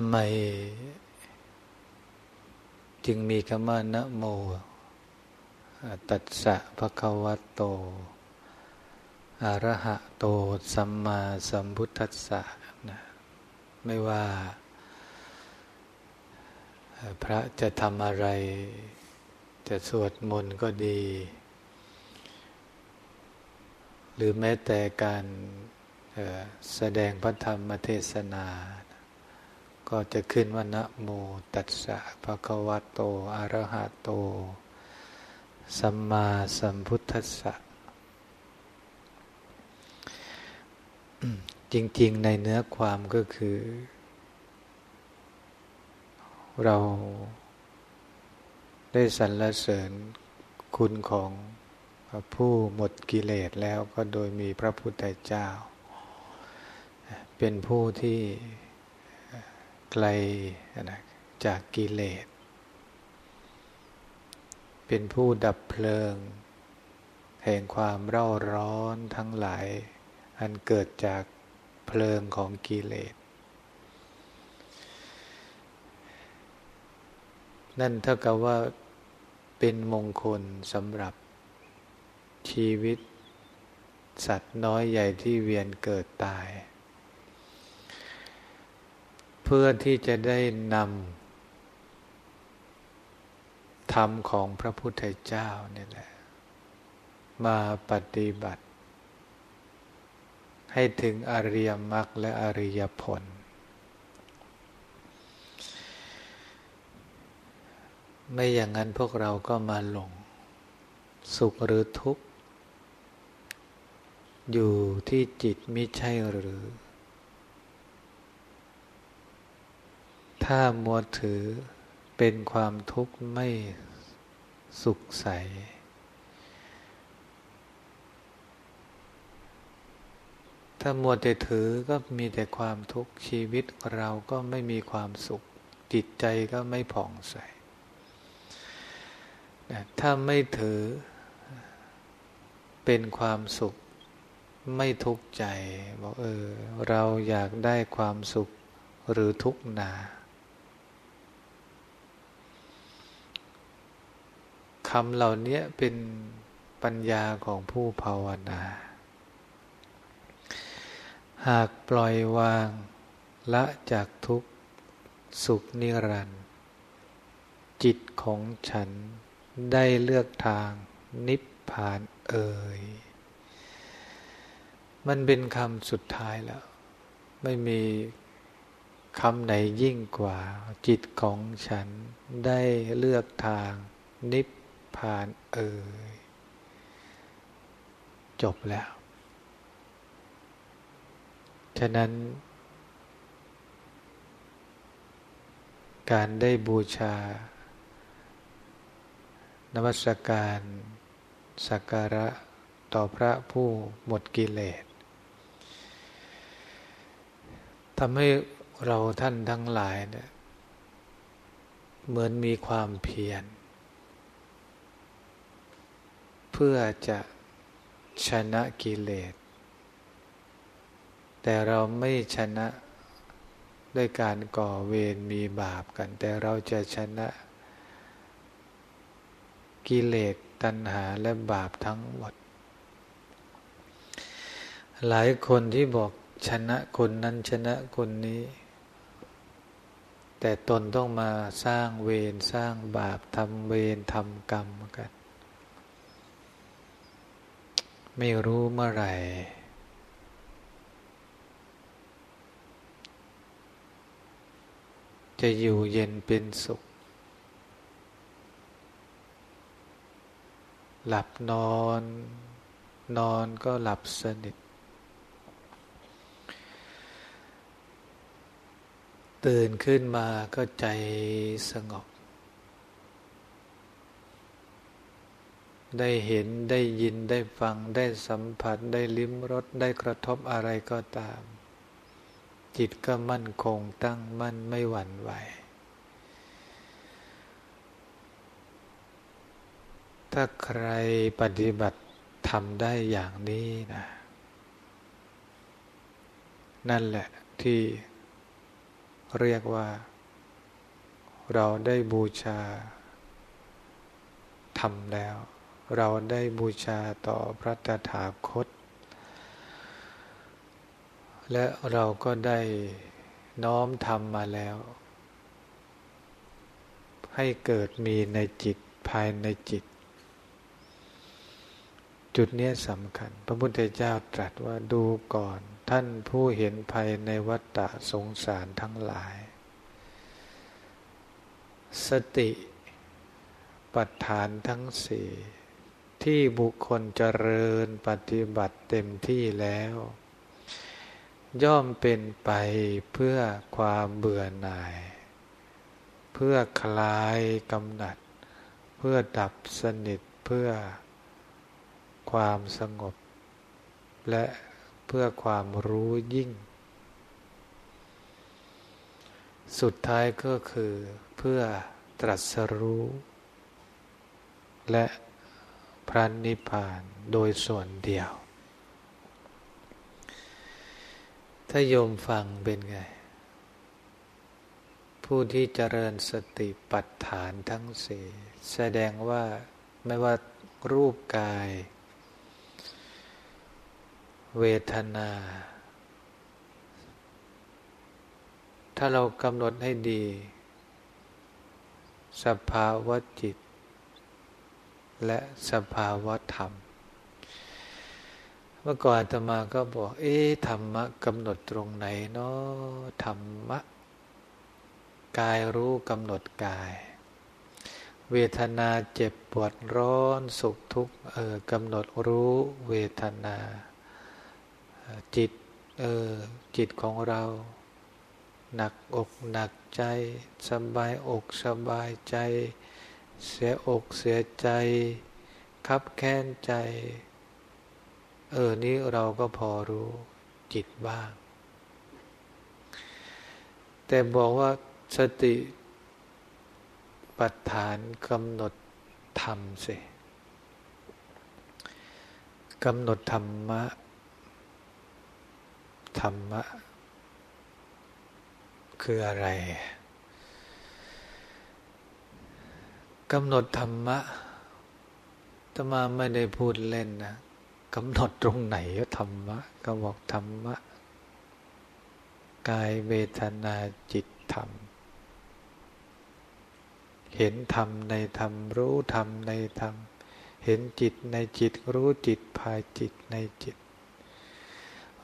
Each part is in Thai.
ำไม จึงมีคำว่านะโม ตัสสะภะคะวะโตอะระหะโตสัมมาสัมพุทธัสสะนะไม่ว่า พระจะทำอะไร จะสวดมนต์ก็ดี หรือแม้แต่การแสดงพระธรรมเทศนา ก็จะขึ้นว่านะโมตัสสะภะคะวะโตอะระหะโต สัมมาสัมพุทธัสสะจริง ๆ ในเนื้อความก็คือ เราได้สรรเสริญคุณของผู้หมดกิเลสแล้วก็โดยมีพระพุทธเจ้า เป็นผู้ที่ ไกลนะจากกิเลส เป็นผู้ดับเพลิง แห่งความเร่าร้อนทั้งหลาย อันเกิดจากเพลิงของกิเลส นั่นเท่ากับว่าเป็นมงคลสำหรับชีวิต สัตว์น้อยใหญ่ที่เวียนเกิดตาย พื่อที่จะได้นำธรรมของพระพุทธเจ้านี่แหละ มาปฏิบัติ ให้ถึงอริยมรรคและอริยผล ไม่อย่างนั้นพวกเราก็มาหลง สุขหรือทุกข์ อยู่ที่จิตมิใช่หรือ ถ้ามัวถือเป็นความทุกข์ไม่สุขใส ถ้ามัวแต่ถือก็มีแต่ความทุกข์ชีวิตเราก็ไม่มีความสุข จิตใจก็ไม่ผ่องใส ถ้าไม่ถือเป็นความสุขไม่ทุกข์ใจบอกเออ เราอยากได้ความสุขหรือทุกข์หนา คำเหล่านี้เป็นปัญญาของผู้ภาวนา หากปล่อยวางละจากทุกสุขนิรันดร์จิตของฉันได้เลือกทางนิพพานเอ่ย มันเป็นคำสุดท้ายแล้ว ไม่มีคำไหนยิ่งกว่า จิตของฉันได้เลือกทางนิพ พาน เอ่ยจบแล้ว ฉะนั้น การได้บูชานวัสการสักการะต่อพระผู้หมดกิเลสทำให้เราท่านทั้งหลายเนี่ยเหมือนมีความเพียร พื่อจะชนะกิเลส แต่เราไม่ชนะด้วยการก่อเวรมีบาปกัน แต่เราจะชนะกิเลสตัณหาและบาปทั้งหมด หลายคนที่บอกชนะคนนั้นชนะคนนี้ แต่ตนต้องมาสร้างเวรสร้างบาปทำเวรทำกรรมกัน ไม่รู้เมื่อไหร่ จะอยู่เย็นเป็นสุข หลับนอน นอนก็หลับสนิท ตื่นขึ้นมาก็ใจสงบ ได้เห็นได้ยินได้ฟังได้สัมผัสได้ลิ้มรสได้กระทบอะไรก็ตาม จิตก็มั่นคงตั้งมั่นไม่หวั่นไหว ถ้าใครปฏิบัติทำได้อย่างนี้นะ นั่นแหละที่เรียกว่า เราได้บูชาทำแล้ว เราได้บูชาต่อพระตถาคต และเราก็ได้น้อมทำมาแล้ว ให้เกิดมีในจิตภายในจิต จุดนี้สำคัญ พระพุทธเจ้าตรัสว่าดูก่อน ท่านผู้เห็นภัยในวัฏฏะสงสารทั้งหลาย สติปัฏฐานทั้งสี่ ที่บุคคลเจริญปฏิบัติเต็มที่แล้ว ย่อมเป็นไปเพื่อความเบื่อหน่าย เพื่อคลายกำหนัด เพื่อดับสนิทเพื่อความสงบ และเพื่อความรู้ยิ่ง สุดท้ายก็คือเพื่อตรัสรู้ และ พระนิพพานโดยส่วนเดียว ถ้าโยมฟังเป็นไง ผู้ที่เจริญสติปัฏฐานทั้งสี่แสดงว่าไม่ว่ารูปกาย เวทนา ถ้าเรากำหนดให้ดี สภาวะจิต และสภาวธรรม เมื่อก่อนธรรมาก็บอก เอ๊ะธรรมะกำหนดตรงไหนเนาะธรรมะ กายรู้กำหนดกาย เวทนาเจ็บปวดร้อนสุขทุกข์เออกำหนดรู้เวทนาจิตเออจิตของเรา หนักอกหนักใจ สบายอกสบายใจ เสียอกเสียใจ คับแค้นใจ เออ นี้เราก็พอรู้จิตบ้าง แต่บอกว่าสติปัฏฐานกำหนดธรรมสิกำหนดธรรมะ ธรรมะ คืออะไร กำหนดธรรมะตมาไม่ได้พูดเล่นนะกำหนดตรงไหนธรรมะ ก็บอกธรรมะ กายเวทนาจิตธรรม เห็นธรรมในธรรม รู้ธรรมในธรรม เห็นจิตในจิต รู้จิตภายจิตในจิต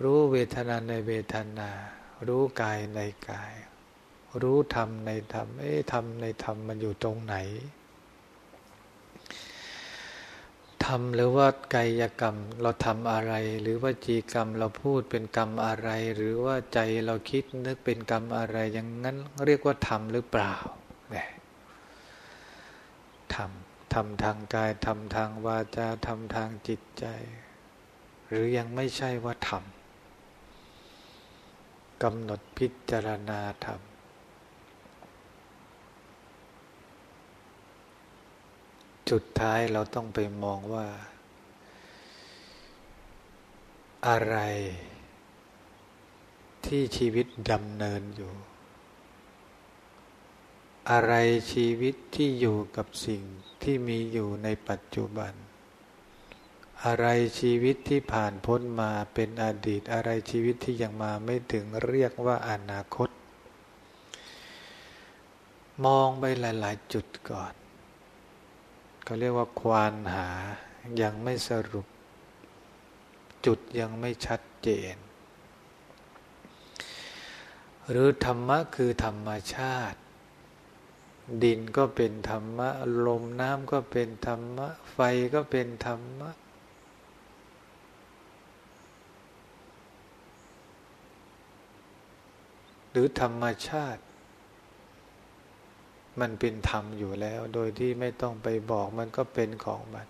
รู้เวทนาในเวทนา รู้กายในกาย รู้ธรรมในธรรม เอ๊ะธรรมในธรรมมันอยู่ตรงไหน ทำหรือว่ากายกรรม เราทำอะไร หรือว่าจีกรรมเราพูดเป็นกรรมอะไร หรือว่าใจเราคิดนึกเป็นกรรมอะไร อย่างนั้นเรียกว่าทำหรือเปล่าเนี่ยทำทำทางกายทำทางวาจาทำทางจิตใจ หรือยังไม่ใช่ว่าทำกำหนดพิจารณาทำ จุดท้ายเราต้องไปมองว่า อะไรที่ชีวิตดำเนินอยู่ อะไรชีวิตที่อยู่กับสิ่งที่มีอยู่ในปัจจุบัน อะไรชีวิตที่ผ่านพ้นมาเป็นอดีต อะไรชีวิตที่ยังมาไม่ถึงเรียกว่าอนาคต มองไปหลาย ๆ จุดก่อน เขาเรียกว่าควานหายังไม่สรุป จุดยังไม่ชัดเจน หรือธรรมะคือธรรมชาติ ดินก็เป็นธรรมะ ลมน้ำก็เป็นธรรมะ ไฟก็เป็นธรรมะหรือธรรมชาติ มันเป็นธรรมอยู่แล้ว โดยที่ไม่ต้องไปบอกมันก็เป็นของมัน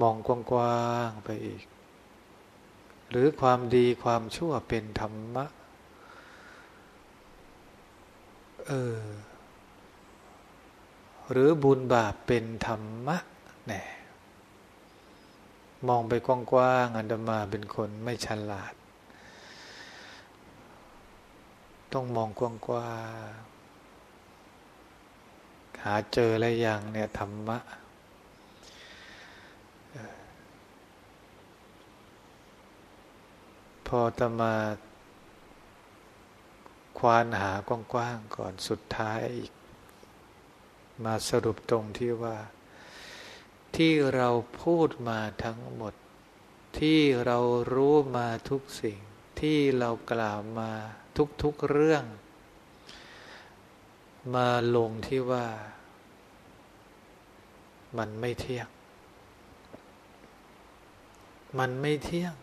มองกว้างๆไปอีก หรือความดีความชั่วเป็นธรรมะ เออ หรือบุญบาปเป็นธรรมะแน่มองไปกว้างๆอันดามาเป็นคนไม่ฉลาด ต้องมองกว้างๆ หาเจอแล้วยังเนี่ยธรรมะพอตมาควานหากว้างๆก่อนสุดท้ายอีก มาสรุปตรงที่ว่า ที่เราพูดมาทั้งหมด ที่เรารู้มาทุกสิ่ง ที่เรากล่าวมาทุกๆเรื่อง มาลงที่ว่า มันไม่เที่ยง มันไม่เที่ยง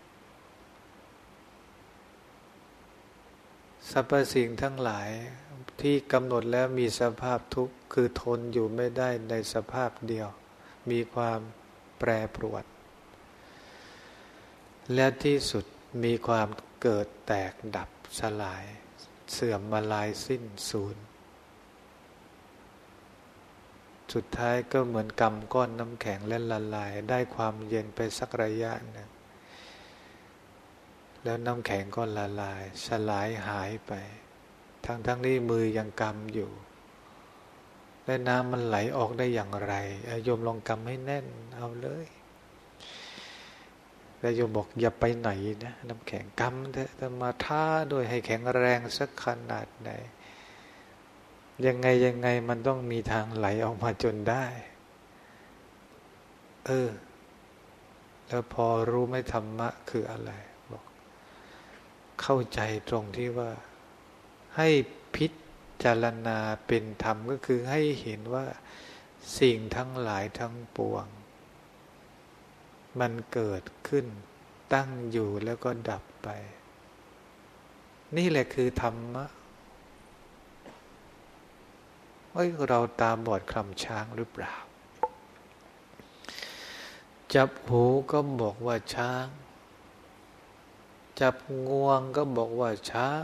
สรรพสิ่งทั้งหลายที่กำหนดแล้วมีสภาพทุกข์คือทนอยู่ไม่ได้ในสภาพเดียว มีความแปรปรวน และที่สุดมีความเกิดแตกดับสลาย เสื่อมมาลายสิ้นสูญ สุดท้ายก็เหมือนกำก้อนน้ำแข็งเล่นละลาย ได้ความเย็นไปสักระยะหนึ่งแล้วน้ำแข็งก็ละลาย สลายหายไป ทั้งทั้งนี้มือยังกำอยู่ และน้ำมันไหลออกได้อย่างไรโยมลองกำให้แน่นเอาเลยแล้วโยมบอกอย่าไปไหนนะน้ำแข็งกำแต่มาท่าโดยให้แข็งแรงสักขนาดไหน ยังไงยังไงมันต้องมีทางไหลออกมาจนได้ เออ แล้วพอรู้ไม่ธรรมะคืออะไร บอก เข้าใจตรงที่ว่า ให้พิจารณาเป็นธรรมก็คือให้เห็นว่าสิ่งทั้งหลายทั้งปวง มันเกิดขึ้น ตั้งอยู่แล้วก็ดับไป นี่แหละคือธรรมะ เอ้ยเราตาบอดคลำช้างหรือเปล่า จับหูก็บอกว่าช้าง จับงวงก็บอกว่าช้าง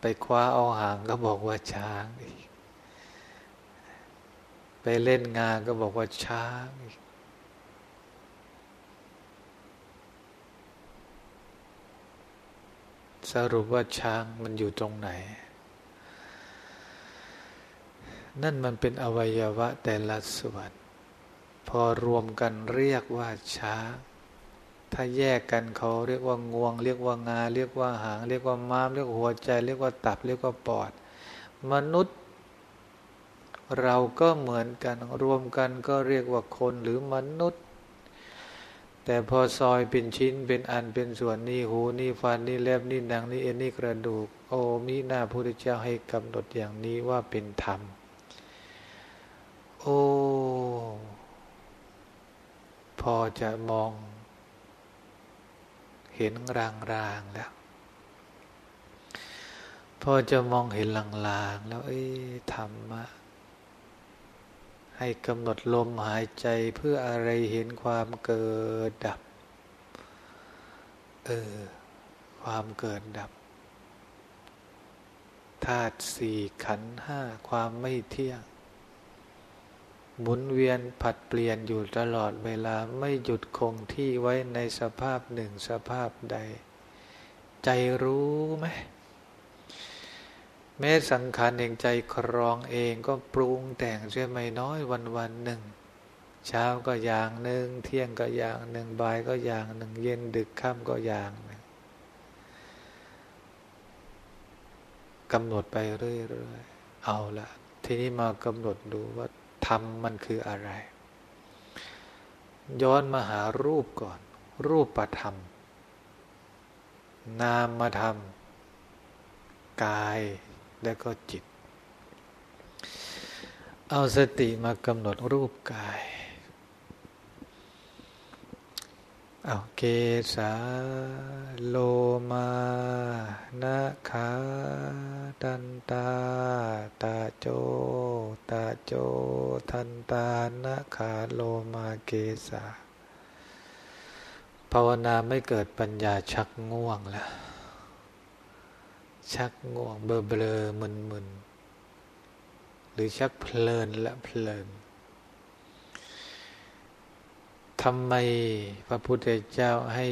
ไปคว้าเอาหางก็บอกว่าช้างอีก ไปเล่นงานก็บอกว่าช้างอีกสรุปว่าช้างมันอยู่ตรงไหน นั่นมันเป็นอวัยวะแต่ละส่วน พอรวมกันเรียกว่าช้างถ้าแยกกันเขาเรียกว่างวง เรียกว่างา เรียกว่าหาง เรียกว่าม้าม เรียกหัวใจ เรียกว่าตับ เรียกว่าปอด มนุษย์ เราก็เหมือนกันรวมกันก็เรียกว่าคนหรือมนุษย์ แต่พอซอยเป็นชิ้นเป็นอันเป็นส่วนนี่หูนี่ฟันนี่เล็บนี่หนังนี่เอ็นนี่กระดูก โอ้มีหน้าพระพุทธเจ้าให้กำหนดอย่างนี้ว่าเป็นธรรม โอ้ พอจะมอง เห็นรางรางแล้ว พอจะมองเห็นลางๆแล้ว เอ้ธรรมะ ให้กำหนดลมหายใจเพื่ออะไรเห็นความเกิดดับ เออ ความเกิดดับธาตุสี่ขันห้าความไม่เที่ยง หมุนเวียนผัดเปลี่ยนอยู่ตลอดเวลาไม่หยุดคงที่ไว้ในสภาพหนึ่งสภาพใด ใจรู้ไหมแม้สังขารแห่งใจครองเองก็ปรุงแต่งเสียไม่น้อยวันวันหนึ่ง เช้าก็อย่างหนึ่ง เที่ยงก็อย่างหนึ่งบ่ายก็อย่างหนึ่ง เย็นดึกค่ำก็อย่างหนึ่งกำหนดไปเรื่อยๆเอาละทีนี้มากำหนดดูว่า ธรรมมันคืออะไร ย้อนมาหารูปก่อน รูปประธรรม นามมาธรรม กายและก็จิต เอาสติมากำหนดรูปกาย เอาเกสาโลมานะขาตันตาตาโจตาโจทันตานะขาโลมาเกสาภาวนาไม่เกิดปัญญาชักง่วงแล้วชักง่วงเบลอเบลอมึนมึนหรือชักเพลินละเพลิน ทำไมพระพุทธเจ้าให้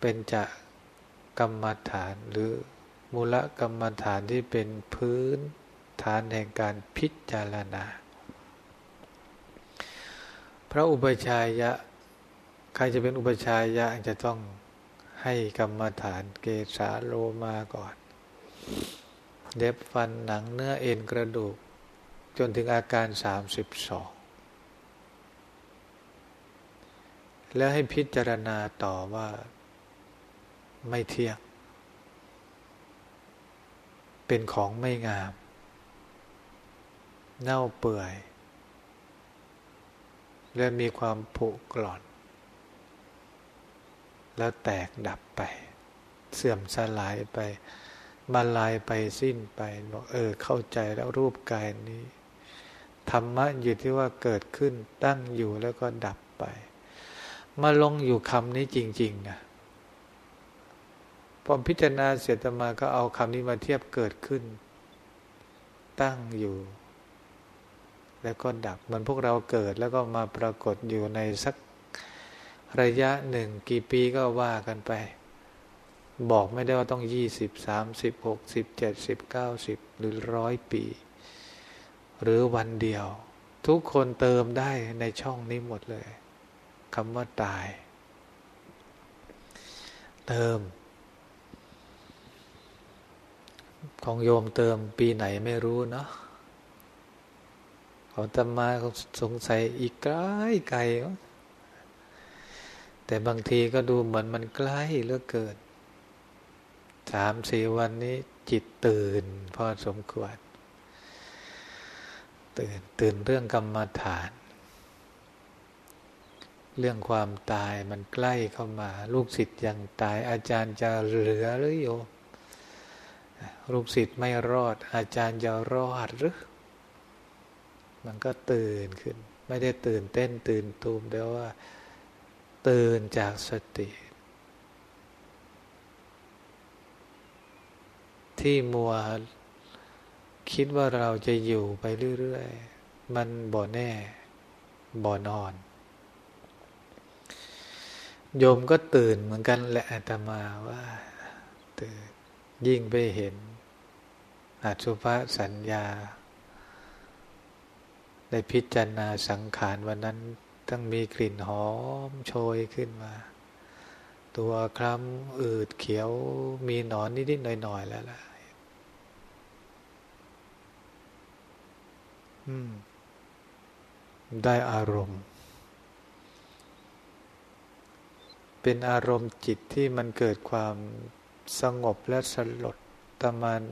เป็นจะกรรมฐานหรือมูลกรรมฐานที่เป็นพื้นฐานแห่งการพิจารณา พระอุปชัยยะ ใครจะเป็นอุปชัยยะจะต้องให้กรรมฐานเกสาโลมาก่อน เด็บฟันหนังเนื้อเอ็นกระดูก จนถึงอาการสามสิบสอง แล้วให้พิจารณาต่อว่าไม่เที่ยง เป็นของไม่งาม เน่าเปื่อย และมีความผุกร่อน แล้วแตกดับไป เสื่อมสลายไปบรรลายไปสิ้นไปบอกเออ เข้าใจแล้วรูปกายนี้ ธรรมะอยู่ที่ว่าเกิดขึ้นตั้งอยู่แล้วก็ดับไป มาลงอยู่คำนี้จริงๆนะพอพิจารณาเสร็จมาก็เอาคำนี้มาเทียบเกิดขึ้น ตั้งอยู่ แล้วก็ดับเหมือนพวกเราเกิดแล้วก็มาปรากฏอยู่ในสักระยะหนึ่งกี่ปีก็ว่ากันไป บอกไม่ได้ว่าต้องยี่สิบสามสิบหกสิบเจ็ดสิบเก้าสิบหรือร้อยปี หรือวันเดียว ทุกคนเติมได้ในช่องนี้หมดเลย คำว่าตาย เติม ของโยมเติมปีไหนไม่รู้เนาะของตมาสงสัยอีกไกลไกล แต่บางทีก็ดูเหมือนมันใกล้เหลือเกินสามสี่วันนี้จิตตื่นพอสมควร ตื่นตื่นเรื่องกรรมฐาน เรื่องความตายมันใกล้เข้ามา ลูกศิษย์ยังตายอาจารย์จะเหลือหรือโยลูกศิษย์ไม่รอด อาจารย์จะรอดหรือ มันก็ตื่นขึ้น ไม่ได้ตื่นเต้นตื่นตูมแต่ว่า ตื่นจากสติ ที่มัวคิดว่าเราจะอยู่ไปเรื่อย ๆ มันบ่แน่บ่นอน โยมก็ตื่นเหมือนกันแหละอาตมาว่า ตื่นยิ่งไปเห็นอาชุภะสัญญา ได้พิจารณาสังขารวันนั้นต้องมีกลิ่นหอมโชยขึ้นมา ตัวคล้ำอืดเขียวมีหนอนนิดๆหน่อยๆแล้วล่ะได้อารมณ์ เป็นอารมณ์จิตที่มันเกิดความสงบและสลดตะมัน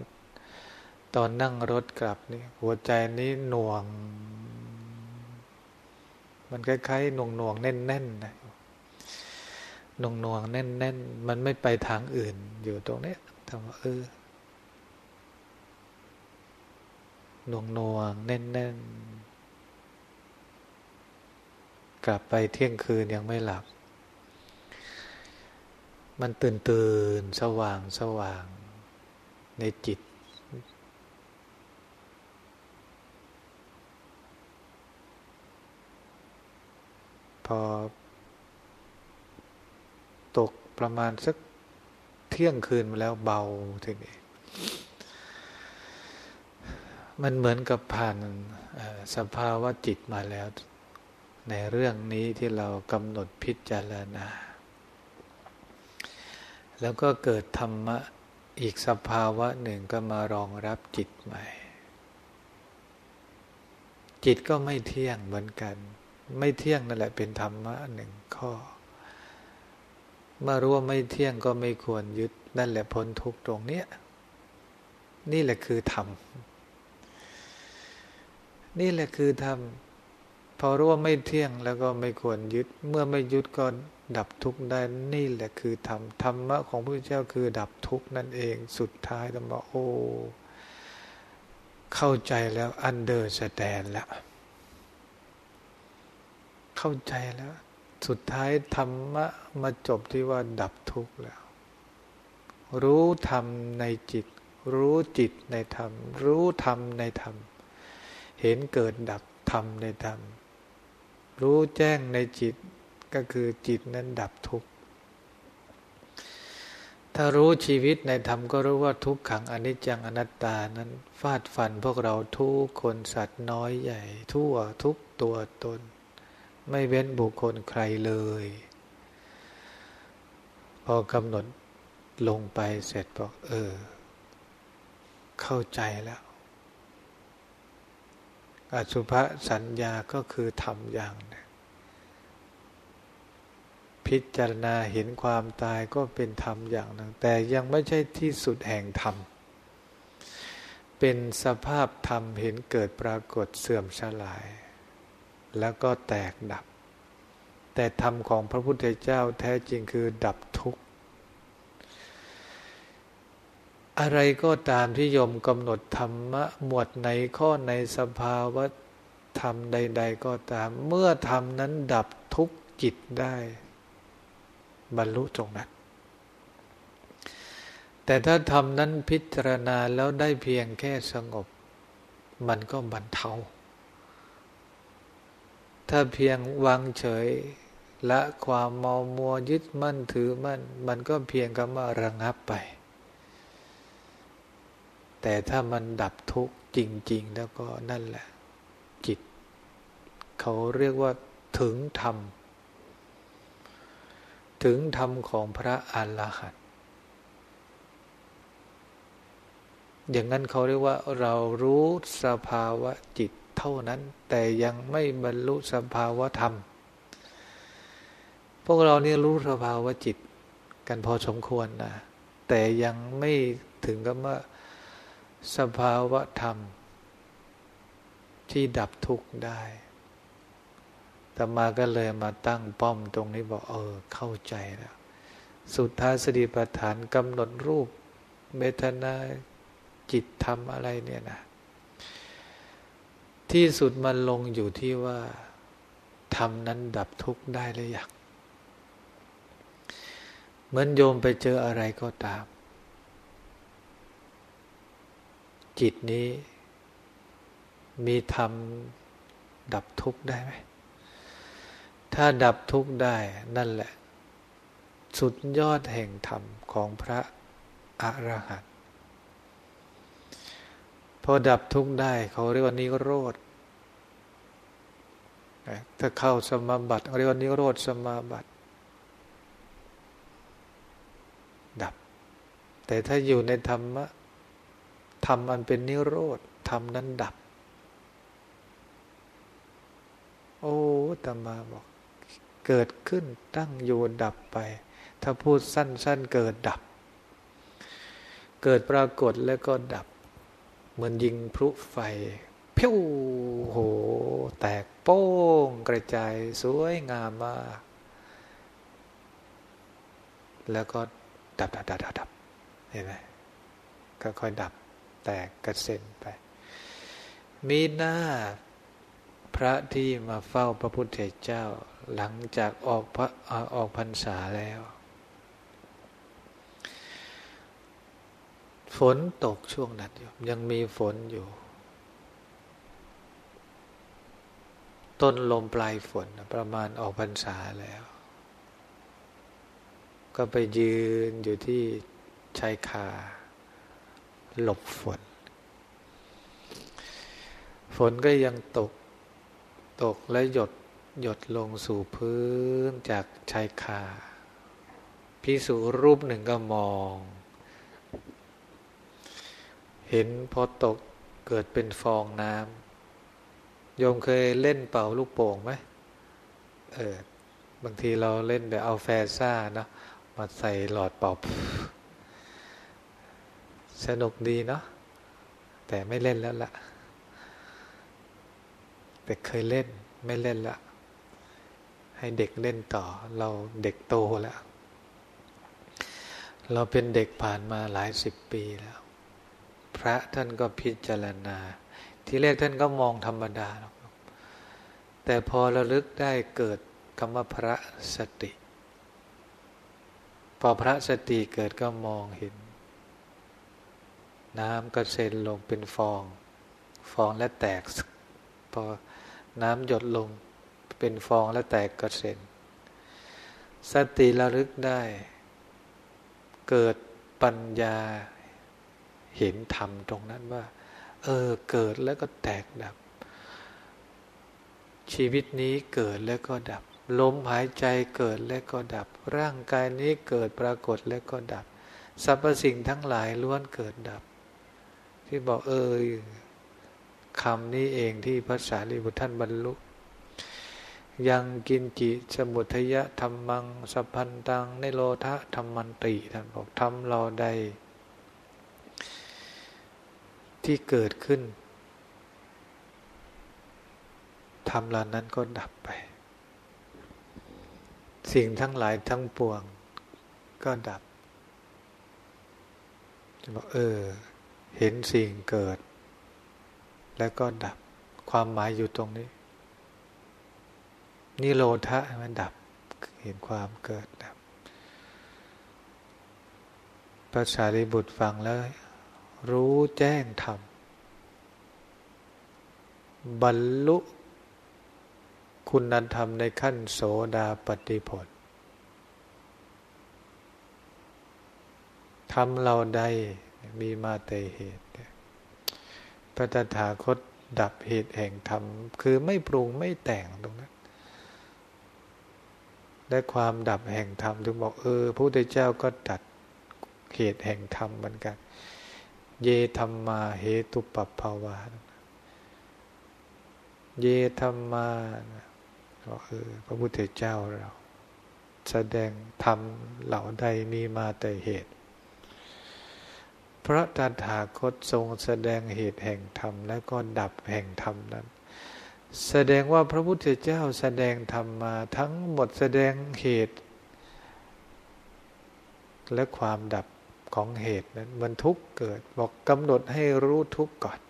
ตอนนั่งรถกลับนี่หัวใจนี้หน่วง มันคล้ายๆหน่วงหน่วงแน่นๆนะหน่วงหน่วงแน่นแน่นมันไม่ไปทางอื่น อยู่ตรงนี้ทำว่าเออหน่วงหน่วงแน่นแน่นกลับไปเที่ยงคืนยังไม่หลับ มันตื่นตื่นสว่างสว่างในจิต พอ ตกประมาณสักเที่ยงคืนมาแล้วเบาทีนี้มันเหมือนกับผ่านสภาวะจิตมาแล้ว ในเรื่องนี้ที่เรากำหนดพิจารณา แล้วก็เกิดธรรมะอีกสภาวะหนึ่งก็มารองรับจิตใหม่ จิตก็ไม่เที่ยงเหมือนกัน ไม่เที่ยงนั่นแหละเป็นธรรมะหนึ่งข้อเมื่อรู้ว่าไม่เที่ยงก็ไม่ควรยึดนั่นแหละพ้นทุกตรงเนี้ยนี่แหละคือธรรมนี่แหละคือธรรมพอรู้ว่าไม่เที่ยงแล้วก็ไม่ควรยึด เมื่อไม่ยึดก็ ดับทุกข์ได้นี่แหละคือธรรมธรรมะของพระพุทธเจ้าคือดับทุกข์นั่นเองสุดท้ายต้องบอกโอ้เข้าใจแล้ว understand แล้วเข้าใจแล้ว สุดท้ายธรรมะมาจบที่ว่าดับทุกข์แล้ว รู้ธรรมในจิต รู้จิตในธรรม รู้ธรรมในธรรม เห็นเกิดดับธรรมในธรรม รู้แจ้งในจิต ก็คือจิตนั้นดับทุกข์ ถ้ารู้ชีวิตในธรรมก็รู้ว่าทุกขังอนิจจังอนัตตานั้นฟาดฟันพวกเราทุกคนสัตว์น้อยใหญ่ ทั่วทุกตัวตน ไม่เว้นบุคคลใครเลย พอกำหนดลงไปเสร็จบอกเออ เข้าใจแล้ว อสุภสัญญาก็คือทำอย่างนึง พิจารณาเห็นความตายก็เป็นธรรมอย่างหนึ่ง แต่ยังไม่ใช่ที่สุดแห่งธรรม เป็นสภาพธรรมเห็นเกิดปรากฏเสื่อมสลาย แล้วก็แตกดับ แต่ธรรมของพระพุทธเจ้าแท้จริงคือดับทุกข์ อะไรก็ตามที่ยมกำหนดธรรมะหมวดในข้อในสภาวะธรรมใด ๆ ก็ตาม เมื่อธรรมนั้นดับทุกจิตได้ บรรลุตรงนั้น แต่ถ้าธรรมนั้นพิจารณาแล้วได้เพียงแค่สงบ มันก็บรรเทา ถ้าเพียงวางเฉยละความเมามัวยึดมั่นถือมั่น มันก็เพียงกับว่าระงับไป แต่ถ้ามันดับทุกข์จริง ๆ แล้วก็นั่นแหละ จิต เขาเรียกว่าถึงธรรม ถึงธรรมของพระอรหันต์อย่างนั้นเขาเรียกว่าเรารู้สภาวะจิตเท่านั้น แต่ยังไม่บรรลุสภาวะธรรม พวกเราเนี่ยรู้สภาวะจิตกันพอสมควรนะแต่ยังไม่ถึงกับว่าสภาวะธรรม ที่ดับทุกข์ได้ แต่มาก็เลยมาตั้งป้อมตรงนี้บอกเออเข้าใจแล้วสุท้าสติปัฏฐานกำหนดรูปเมตนาจิตธรรมอะไรเนี่ยนะ ที่สุดมันลงอยู่ที่ว่าธรรมนั้นดับทุกข์ได้หรือยังเหมือนโยมไปเจออะไรก็ตาม จิตนี้มีธรรมดับทุกข์ได้ไหม ถ้าดับทุกข์ได้นั่นแหละ สุดยอดแห่งธรรมของพระอรหันต์พอดับทุกข์ได้เขาเรียกว่านิโรธถ้าเข้าสมาบัติเรียกว่านิโรธสมาบัติ ดับ แต่ถ้าอยู่ในธรรมะธรรมอันเป็นนิโรธธรรมนั้นดับ โอ้ตมาบอก เกิดขึ้นตั้งอยู่ดับไป ถ้าพูดสั้น ๆ เกิดดับ เกิดปรากฏแล้วก็ดับ เหมือนยิงพลุไฟเพี้ยวโห แตกโป้งกระจายสวยงามมากแล้วก็ดับดับดับดับเห็นไหมก็ค่อยดับแตกกระเซ็นไป มีหน้าพระที่มาเฝ้าพระพุทธเจ้า หลังจากออกพระออกพรรษาแล้ว ฝนตกช่วงนั้นอยู่ยังมีฝนอยู่ ต้นลมปลายฝนประมาณออกพรรษาแล้ว ก็ไปยืนอยู่ที่ชายคา หลบฝน ฝนก็ยังตกตกและหยด หยดลงสู่พื้นจากชายคาพิสุรูปหนึ่งก็มอง เห็นพอตกเกิดเป็นฟองน้ำโยมเคยเล่นเป่าลูกโป่งไหมเออบางทีเราเล่นแบบเอาแฟซ่านะมาใส่หลอดเป่าสนุกดีเนาะแต่ไม่เล่นแล้วละแต่เคยเล่นไม่เล่นละ ให้เด็กเล่นต่อ เราเด็กโตแล้ว เราเป็นเด็กผ่านมาหลายสิบปีแล้ว พระท่านก็พิจารณา ที่แรกท่านก็มองธรรมดา แต่พอระลึกได้เกิดคำว่าพระสติ พอพระสติเกิดก็มองเห็น น้ำกระเซ็นลงเป็นฟอง ฟองและแตก พอน้ำหยดลง เป็นฟองและแตกกระเซ็น สติระลึกได้ เกิดปัญญาเห็นธรรมตรงนั้นว่า เออเกิดแล้วก็แตกดับ ชีวิตนี้เกิดแล้วก็ดับ ลมหายใจเกิดแล้วก็ดับ ร่างกายนี้เกิดปรากฏแล้วก็ดับสรรพสิ่งทั้งหลายล้วนเกิดดับ ที่บอกเออคำนี้เองที่พระสารีบุตรท่านบรรลุ ยังกินจิสมุทยะธรรมังสัพพันตังในโลทะธรรมันติท่านบอกทำเราได้ที่เกิดขึ้นทำเหล่านั้นก็ดับไป สิ่งทั้งหลายทั้งปวง ก็ดับบอกเออ เห็นสิ่งเกิด แล้วก็ดับความหมายอยู่ตรงนี้ นิโรธะมันดับเห็นความเกิดดับพระสารีบุตรฟังแล้ว รู้แจ้งธรรมบรรลุคุณธรรมในขั้นโสดาปฏิผลทำเราใดมีมาแต่เหตุ พระตถาคตดับเหตุแห่งธรรม คือไม่ปรุงไม่แต่งตรงนั้น และความดับแห่งธรรมถึงบอกเออพระพุทธเจ้าก็ตัดเหตุแห่งธรรมเหมือนกัน เยธรรมาเหตุปัปภาวาเยธรรมาบอกเออพระพุทธเจ้าเรา แสดงธรรมเหล่าใดมีมาแต่เหตุ พระตถาคตทรงแสดงเหตุแห่งธรรม และก็ดับแห่งธรรมนั้น แสดงว่าพระพุทธเจ้าแสดงธรรมมาทั้งหมดแสดงเหตุ และความดับของเหตุนั้นมันทุกเกิดบอกกำหนดให้รู้ทุกก่อน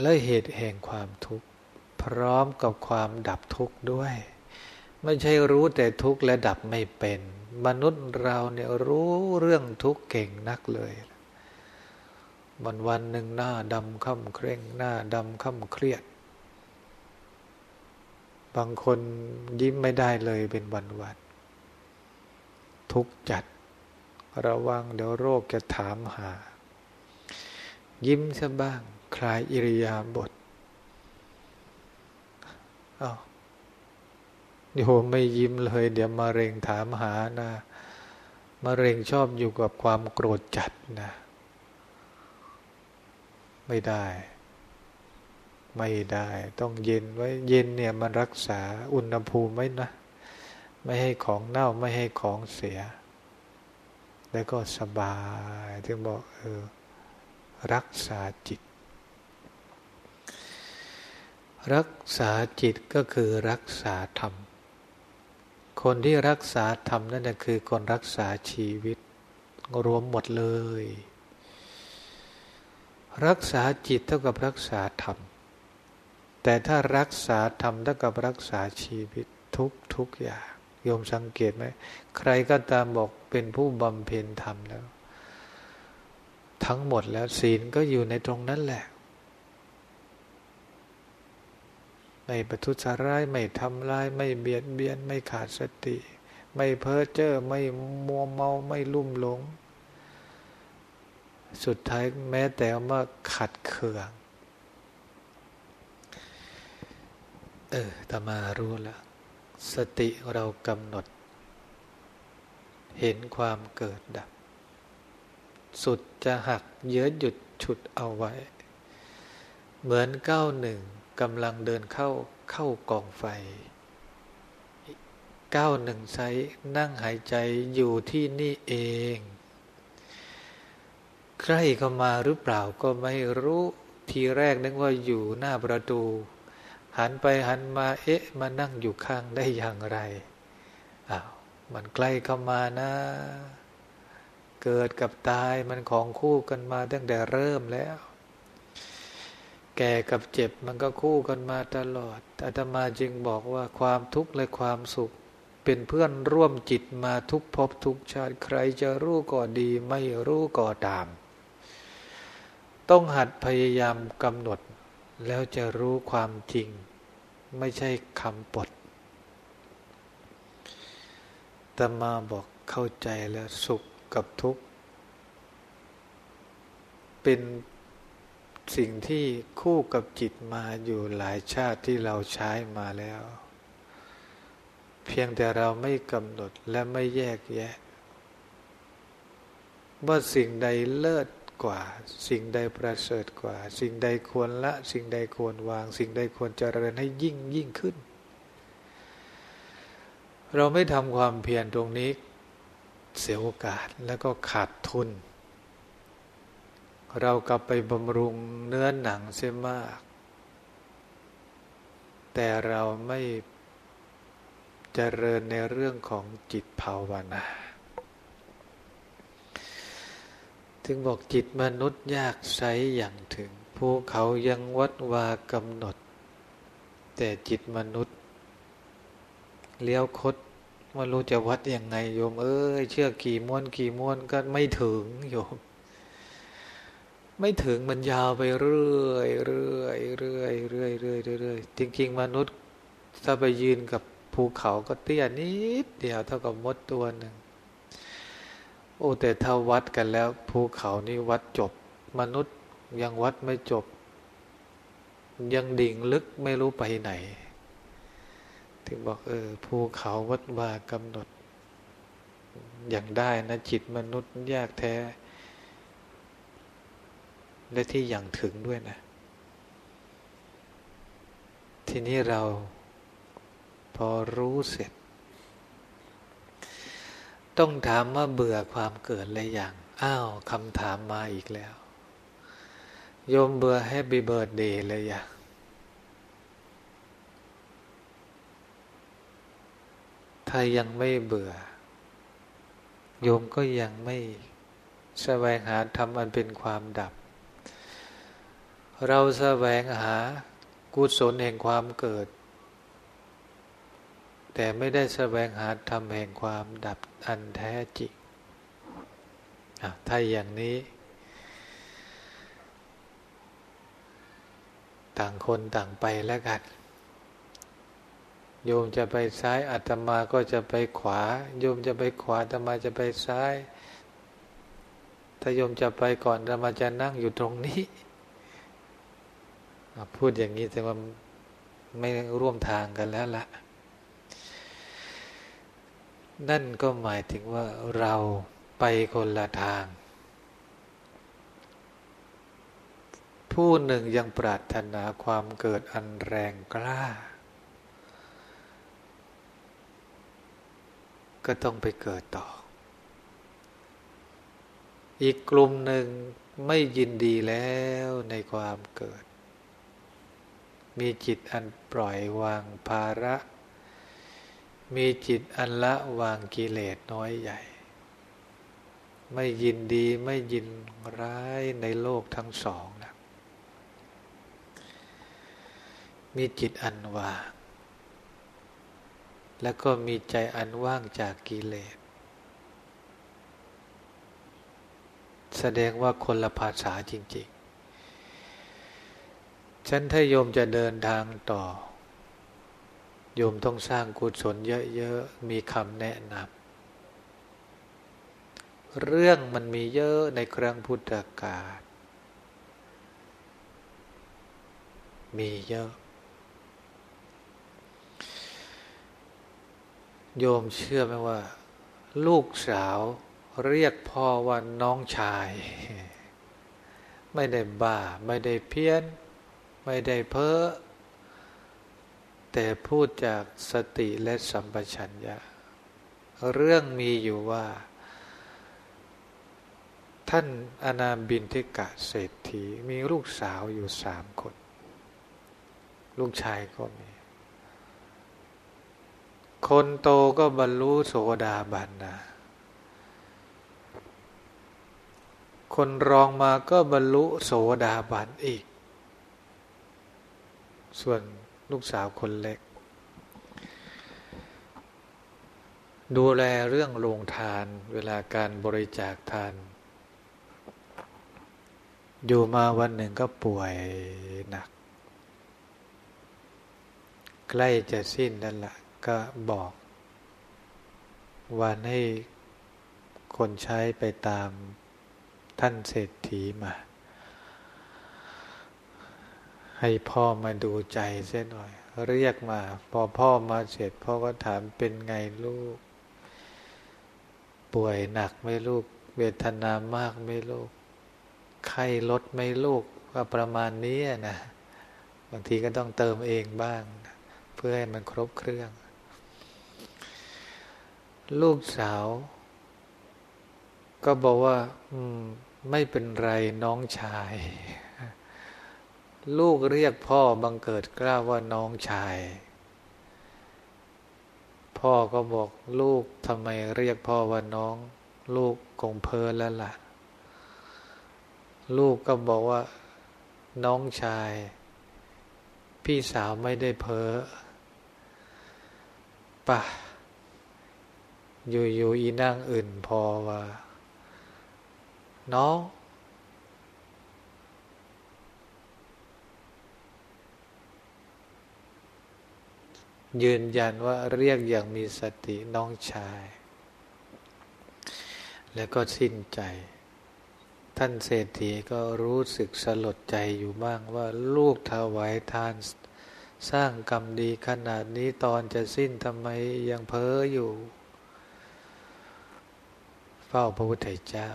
และเหตุแห่งความทุกข์พร้อมกับความดับทุกข์ด้วย ไม่ใช่รู้แต่ทุกข์และดับไม่เป็น มนุษย์เราเนี่ยรู้เรื่องทุกข์เก่งนักเลย วันวันหนึ่งหน้าดำค่ำเคร่ง หน้าดำค่ำเครียด บางคนยิ้มไม่ได้เลยเป็นวันวันทุกจัด ระวังเดี๋ยวโรคจะถามหา ยิ้มซะบ้าง คลายอิริยาบถอา้าวโยมไม่ยิ้มเลย เดี๋ยวมะเร็งถามหานะมะเร็งชอบอยู่กับความโกรธจัดนะ ไม่ได้ ไม่ได้ ต้องเย็นไว้เย็นเนี่ยมันรักษาอุณหภูมิไว้นะ ไม่ให้ของเน่าไม่ให้ของเสีย แล้วก็สบายถึงบอกเออรักษาจิต รักษาจิตก็คือรักษาธรรม คนที่รักษาธรรมนั่นคือคนรักษาชีวิต รวมหมดเลย รักษาจิตเท่ากับรักษาธรรม แต่ถ้ารักษาธรรมเท่ากับรักษาชีวิตทุกทุกอย่างโยมสังเกตไหมใครก็ตามบอกเป็นผู้บำเพ็ญธรรมแล้ว ทั้งหมดแล้วศีลก็อยู่ในตรงนั้นแหละ ไม่ประทุษร้ายไม่ทำร้าย ไม่เบียดเบียน ไม่ขาดสติ ไม่เพ้อเจ้อไม่มัวเมาไม่ลุ่มหลง สุดท้ายแม้แต่ว่าขัดเคือง เออตมารู้แล้ว สติเรากำหนด เห็นความเกิดดับ สุดจะหักเยื้อหยุดฉุดเอาไว้ เหมือนก้าวหนึ่งกำลังเดินเข้าเข้ากองไฟก้าวหนึ่งไซนั่งหายใจอยู่ที่นี่เอง ใกล้เข้ามาหรือเปล่าก็ไม่รู้ทีแรกนึกว่าอยู่หน้าประตู หันไปหันมาเอ๊ะมานั่งอยู่ข้างได้อย่างไรอ้าวมันใกล้เข้ามานะ เกิดกับตายมันของคู่กันมาตั้งแต่เริ่มแล้ว แก่กับเจ็บมันก็คู่กันมาตลอดอาตมาจึงบอกว่าความทุกข์และความสุข เป็นเพื่อนร่วมจิตมาทุกภพทุกชาติใครจะรู้ก็ดีไม่รู้ก็ตาม ต้องหัดพยายามกำหนด แล้วจะรู้ความจริง ไม่ใช่คำปดตมาบอกเข้าใจแล้วสุขกับทุกข์ เป็นสิ่งที่คู่กับจิตมาอยู่หลายชาติที่เราใช้มาแล้ว เพียงแต่เราไม่กำหนดและไม่แยกแยะ ว่าสิ่งใดเลิศ กว่า สิ่งใดประเสริฐกว่า สิ่งใดควรละ สิ่งใดควรวาง สิ่งใดควรเจริญให้ยิ่งยิ่งขึ้น เราไม่ทำความเพียรตรงนี้ เสียโอกาสแล้วก็ขาดทุน เรากลับไปบำรุงเนื้อหนังเสียมาก แต่เราไม่เจริญในเรื่องของจิตภาวนา ถึงบอกจิตมนุษย์ยากใช้อย่างถึง ภูเขายังวัดวากำหนด แต่จิตมนุษย์ เลี้ยวคดว่ารู้จะวัดยังไงโยม เอ้ยเชื่อกี่ม้วนกี่ม้วนก็ไม่ถึงโยม ไม่ถึงมันยาวไปเรื่อยเรื่อยเรื่อยเรื่อยเรื่อยเรื่อยจริง ๆ มนุษย์ถ้าไปยืนกับภูเขาก็เตี้ยนิดเดียวเท่ากับมดตัวหนึ่ง โอ้แต่ถ้าวัดกันแล้วภูเขานี่วัดจบ มนุษย์ยังวัดไม่จบ ยังดิ่งลึกไม่รู้ไปไหน ถึงบอกเออภูเขาวัดวากำหนด อย่างได้นะจิตมนุษย์ยากแท้ และที่อย่างถึงด้วยนะ ทีนี้เราพอรู้เสร็จ ต้องถามว่าเบื่อความเกิดอะไรอย่าง อ้าวคำถามมาอีกแล้ว โยมเบื่อแฮปปี้เบิร์ดเดย์เลยอย่างถ้ายังไม่เบื่อ โยมก็ยังไม่แสวงหาทำอันเป็นความดับ เราแสวงหากุศลแห่งความเกิด แต่ไม่ได้แสวงหาธรรมแห่งความดับอันแท้จริงถ้าอย่างนี้ ต่างคนต่างไปแล้วกัน โยมจะไปซ้ายอาตมาก็จะไปขวา โยมจะไปขวาอาตมาจะไปซ้าย ถ้าโยมจะไปก่อนอาตมาจะนั่งอยู่ตรงนี้ พูดอย่างนี้แต่ว่าไม่ร่วมทางกันแล้วละ่ะ นั่นก็หมายถึงว่าเราไปคนละทาง ผู้หนึ่งยังปรารถนาความเกิดอันแรงกล้า ก็ต้องไปเกิดต่อ อีกกลุ่มหนึ่งไม่ยินดีแล้วในความเกิด มีจิตอันปล่อยวางภาระ มีจิตอันละวางกิเลสน้อยใหญ่ ไม่ยินดีไม่ยินร้ายในโลกทั้งสองนะมีจิตอันว่างแล้วก็มีใจอันว่างจากกิเลส แสดงว่าคนละภาษาจริง ๆ ฉันถ้าโยมจะเดินทางต่อ โยมต้องสร้างกุศลเยอะๆ มีคำแนะนำ เรื่องมันมีเยอะในครั้งพุทธกาล มีเยอะ โยมเชื่อไหมว่า ลูกสาวเรียกพ่อว่าน้องชาย ไม่ได้บ้า ไม่ได้เพี้ยน ไม่ได้เพ้อ แต่พูดจากสติและสัมปชัญญะ เรื่องมีอยู่ว่า ท่านอนาบินทิกะเศรษฐีมีลูกสาวอยู่สามคน ลูกชายก็มี คนโตก็บรรลุโสดาบันนะคนรองมาก็บรรลุโสดาบันอีก ส่วน ลูกสาวคนเล็ก ดูแลเรื่องโรงทาน เวลาการบริจาคทาน อยู่มาวันหนึ่งก็ป่วยหนัก ใกล้จะสิ้นนั่นละก็บอกวันให้คนใช้ไปตามท่านเศรษฐีมา ให้พ่อมาดูใจเส้นหน่อย เรียกมา พอพ่อมาเสร็จ พ่อก็ถามเป็นไงลูก ป่วยหนักไหมลูก เวทนามากไหมลูก ไข้ลดไหมลูกก็ประมาณนี้นะบางทีก็ต้องเติมเองบ้าง เพื่อให้มันครบเครื่อง ลูกสาว ก็บอกว่า อืม ไม่เป็นไรน้องชาย ลูกเรียกพ่อบังเกิดกล้าว่าน้องชาย พ่อก็บอกลูกทำไมเรียกพ่อว่าน้อง ลูกคงเพอแล้วล่ะ ลูกก็บอกว่า น้องชาย พี่สาวไม่ได้เพ้อป่ะ อยู่ๆอีนั่งอื่นพอว่า น้อง ยืนยันว่าเรียกอย่างมีสติน้องชาย แล้วก็สิ้นใจ ท่านเศรษฐีก็รู้สึกสลดใจอยู่บ้างว่าลูกถวายทาน สร้างกรรมดีขนาดนี้ตอนจะสิ้นทำไมยังเพ้ออยู่ เฝ้าพระพุทธเจ้า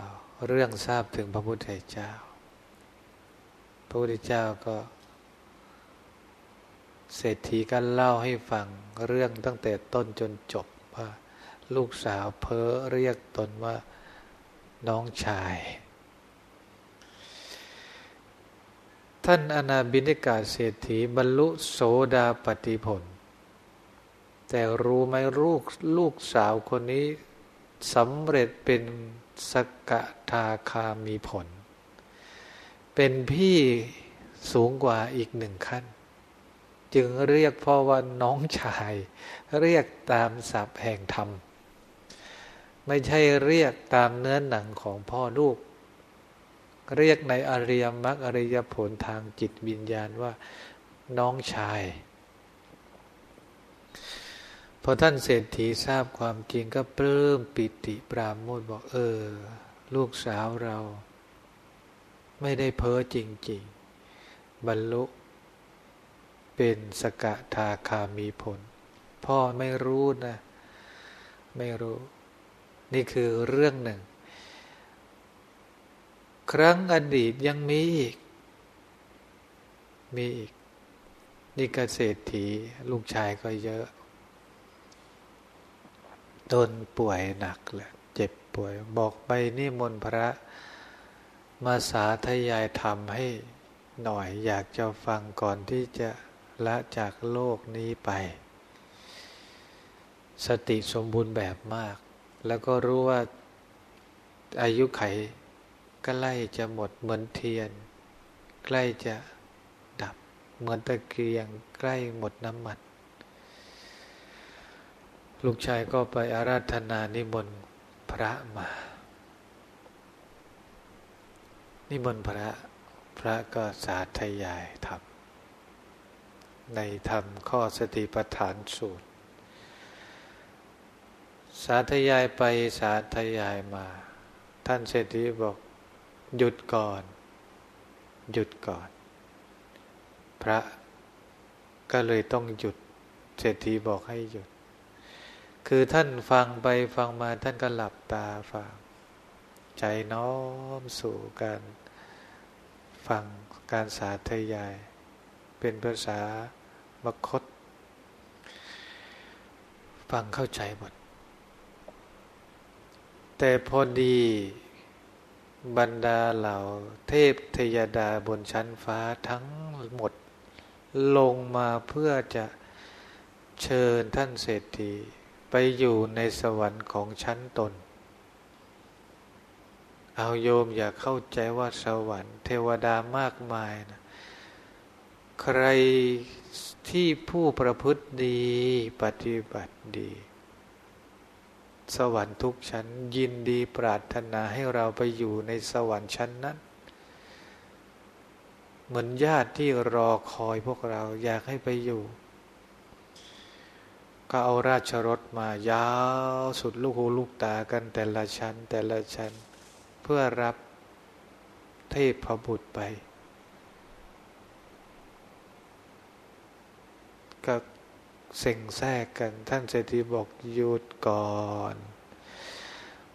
เรื่องทราบถึงพระพุทธเจ้า พระพุทธเจ้าก็ เศรษฐีก็เล่าให้ฟังเรื่องตั้งแต่ต้นจนจบว่า ลูกสาวเพ้อเรียกตนว่าน้องชาย ท่านอนาบินิกาเศรษฐีบรรลุโสดาปฏิผล แต่รู้ไหมลูกลูกสาวคนนี้สำเร็จเป็นสกทาคามีผล เป็นพี่สูงกว่าอีกหนึ่งขั้น จึงเรียกพ่อว่าน้องชาย เรียกตามศัพท์แห่งธรรม ไม่ใช่เรียกตามเนื้อหนังของพ่อลูก เรียกในอริยมรรคอริยผลทางจิตวิญญาณว่าน้องชาย พอท่านเศรษฐีทราบความจริงก็ปลื้มปิติปราโมทบอกเออ ลูกสาวเรา ไม่ได้เพ้อจริง ๆ บรรลุ เป็นสกทาคามีผล พ่อไม่รู้นะ ไม่รู้ นี่คือเรื่องหนึ่ง ครั้งอดีตยังมีอีก มีอีก นี่กเกษตรถีลูกชายก็เยอะตนป่วยหนักแหละเจ็บป่วย บอกไปนี่มนพระมาสาธยายทำให้หน่อยอยากจะฟังก่อนที่จะ ละจากโลกนี้ไป สติสมบูรณ์แบบมาก แล้วก็รู้ว่าอายุไขใกล้จะหมดเหมือนเทียน ใกล้จะดับเหมือนตะเกียง ใกล้หมดน้ำมัน ลูกชายก็ไปอาราธนานิมนต์พระมา นิมนต์พระพระก็สาธยายธรรม ในธรรมข้อสติปัฏฐานสูตร สาธยายไปสาธยายมา ท่านเศรษฐีบอกหยุดก่อน หยุดก่อน พระก็เลยต้องหยุด เศรษฐีบอกให้หยุด คือท่านฟังไปฟังมาท่านก็หลับตาฟัง ใจน้อมสู่การฟังการสาธยาย เป็นภาษา มคต ฟังเข้าใจหมด แต่พอดีบรรดาเหล่าเทพเทยดาบนชั้นฟ้าทั้งหมด ลงมาเพื่อจะเชิญท่านเศรษฐี ไปอยู่ในสวรรค์ของชั้นตน เอาโยมอย่าเข้าใจว่าสวรรค์ เทวดามากมายนะ ใครที่ผู้ประพฤติดี ปฏิบัติดี สวรรค์ทุกชั้น ยินดีปรารถนาให้เราไปอยู่ในสวรรค์ชั้นนั้น เหมือนญาติที่รอคอยพวกเราอยากให้ไปอยู่ ก็เอาราชรถมายาวสุดลูกหูลูกตากันแต่ละชั้น แต่ละชั้น เพื่อรับเทพพบุตรไป ก็เส่งแทรกกัน ท่านเศรษฐีบอกหยุดก่อน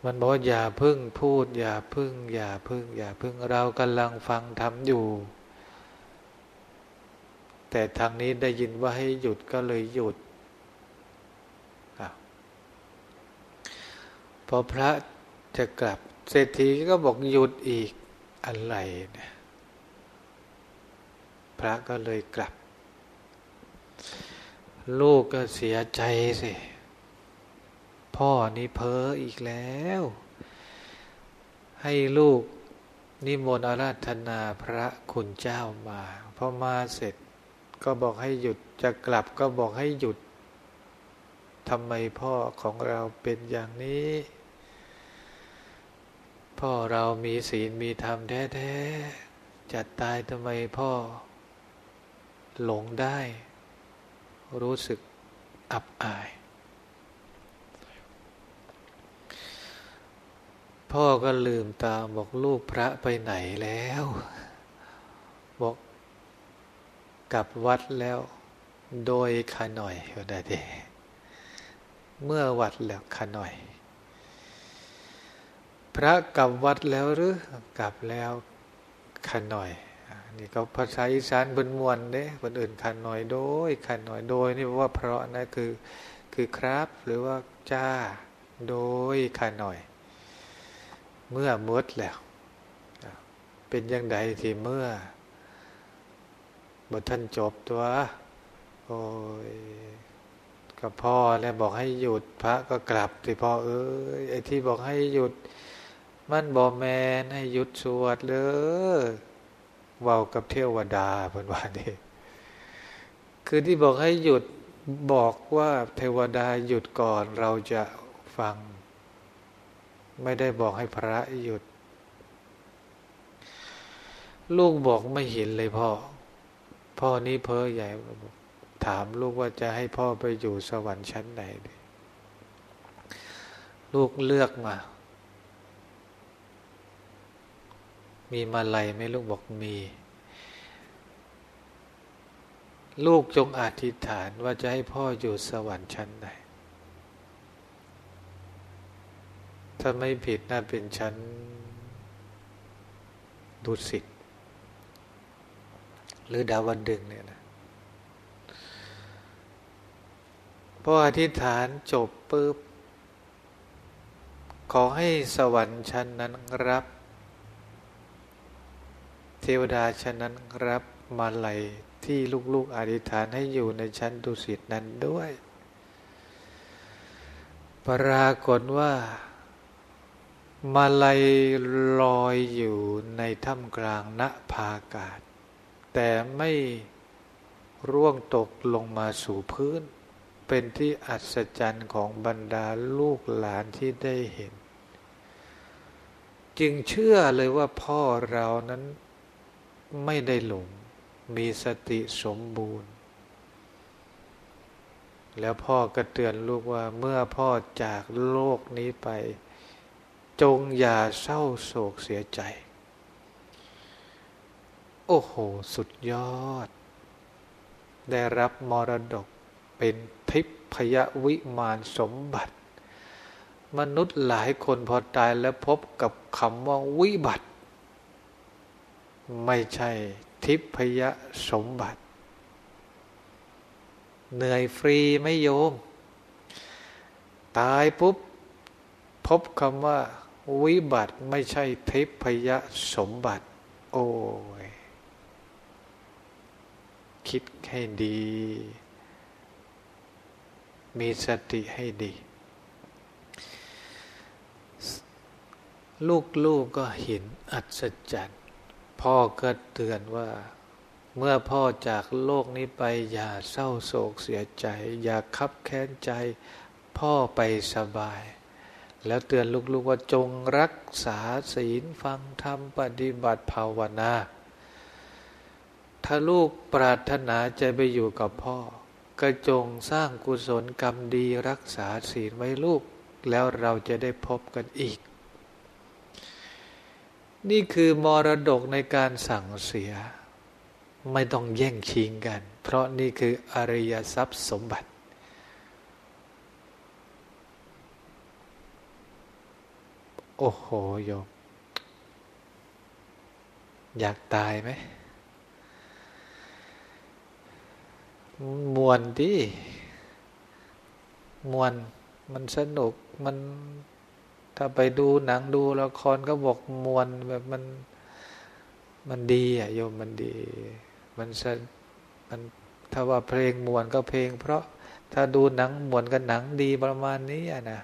มันบอกอย่าพึ่งพูด อย่าพึ่ง อย่าพึ่ง อย่าพึ่งเรากำลังฟังทำอยู่ แต่ทางนี้ได้ยินว่าให้หยุดก็เลยหยุดพอพระจะกลับ เศรษฐีก็บอกหยุดอีกอะไรเนี่ยพระก็เลยกลับ ลูกก็เสียใจสิ พ่อนี่เพ้ออีกแล้ว ให้ลูกนิมนต์อาราธนาพระคุณเจ้ามาพอมาเสร็จก็บอกให้หยุดจะกลับก็บอกให้หยุดทำไมพ่อของเราเป็นอย่างนี้ พ่อเรามีศีลมีธรรมแท้ๆจะตายทำไมพ่อ หลงได้ รู้สึกอับอาย พ่อก็ลืมตาบอกลูกพระไปไหนแล้ว บอกกลับวัดแล้วโดยขาหน่อยก็ได้เดเมื่อวัดแล้วขาหน่อย พระกลับวัดแล้วหรือกลับแล้วขาหน่อย นี่ก็ภาษาอีสานบนมวนเด้คนอื่นขันหน่อยโดยขันหน่อยโดยนี่ว่าเพราะนะคือคือครับ หรือว่าจ้าโดยขันหน่อย เมื่อมดแล้ว เป็นยังไงที่เมื่อบทท่านจบตัวโอ้ยกับพ่อแล้วบอกให้หยุดพระก็กลับที่พ่อเอ้ยไอ้ที่บอกให้หยุด มันบอกแมนให้หยุดสวดเลย เว้ากับเทวดาเพิ่นว่านี่คือที่บอกให้หยุดบอกว่าเทวดาหยุดก่อนเราจะฟัง ไม่ได้บอกให้พระหยุด ลูกบอกไม่เห็นเลยพ่อ พ่อนี้เพ้อใหญ่ถามลูกว่าจะให้พ่อไปอยู่สวรรค์ชั้นไหน ลูกเลือกมา มีมาลัยไหมลูกบอกมี ลูกจงอธิษฐานว่าจะให้พ่ออยู่สวรรค์ชั้นไหนถ้าไม่ผิดน่าเป็นชั้นดุสิตหรือดาวันดึงเนี่ยนะพออธิษฐานจบปุ๊บขอให้สวรรค์ชั้นนั้นรับ ทวดาฉะนั้นรับมาลัยที่ลูกๆอธิษฐานให้อยู่ในชั้นดุสิตนั้นด้วย ปรากฏว่า มาลัยลอยอยู่ในถ้ำกลางณภากาศ แต่ไม่ร่วงตกลงมาสู่พื้น เป็นที่อัศจรรย์ของบรรดาลูกหลานที่ได้เห็น จึงเชื่อเลยว่าพ่อเรานั้น ไม่ได้หลง มีสติสมบูรณ์ แล้วพ่อก็เตือนลูกว่าเมื่อพ่อจากโลกนี้ไป จงอย่าเศร้าโศกเสียใจ โอ้โห สุดยอด ได้รับมรดกเป็นทิพยวิมานสมบัติ มนุษย์หลายคนพอตายแล้วพบกับคำว่าวิบัติ ไม่ใช่ทิพยสมบัติ เหนื่อยฟรีไม่โยม ตายปุ๊บ พบคำว่า วิบัติไม่ใช่ทิพยสมบัติ โอ้ย คิดให้ดี มีสติให้ดี ลูกๆกก็เห็นอัศจรรย์ พ่อก็เตือนว่า เมื่อพ่อจากโลกนี้ไป อย่าเศร้าโศกเสียใจ อย่าคับแค้นใจ พ่อไปสบาย แล้วเตือนลูกๆว่าจงรักษาศีลฟังธรรมปฏิบัติภาวนา ถ้าลูกปรารถนาจะไปอยู่กับพ่อ ก็จงสร้างกุศลกรรมดีรักษาศีลไว้ลูก แล้วเราจะได้พบกันอีก นี่คือมรดกในการสั่งเสีย ไม่ต้องแย่งชิงกัน เพราะนี่คืออริยทรัพย์สมบัติ โอ้โหโยม อยากตายไหมมวนดิมวน มันสนุกมัน ถ้าไปดูหนังดูละครก็บอกมวลแบบมันมันดีอะโยมมันดี มันสมันถ้าว่าเพลงมวนก็เพลง เพราะถ้าดูหนังมวนก็หนังดีประมาณนี้อะนะ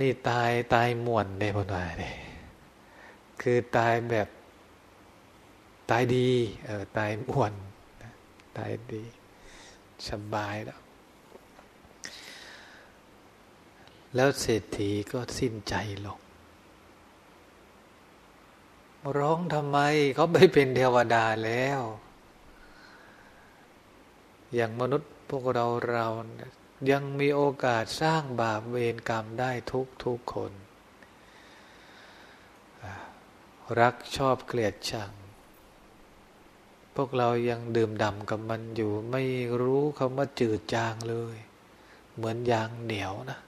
นี่ตายตายมวนเนี่ยพนว่าเนี่ยคือตายแบบตายดีเออตายมวนตายดีสบายแล้ว แล้วเศรษฐีก็สิ้นใจลง ร้องทำไมเขาไม่เป็นเทวดาแล้ว อย่างมนุษย์พวกเราเรายังมีโอกาสสร้างบาปเวรกรรมได้ทุกทุกคน รักชอบเกลียดชัง พวกเรายังดื่มด่ำกับมันอยู่ ไม่รู้คำว่าจืดจางเลย เหมือนยางเหนียวนะ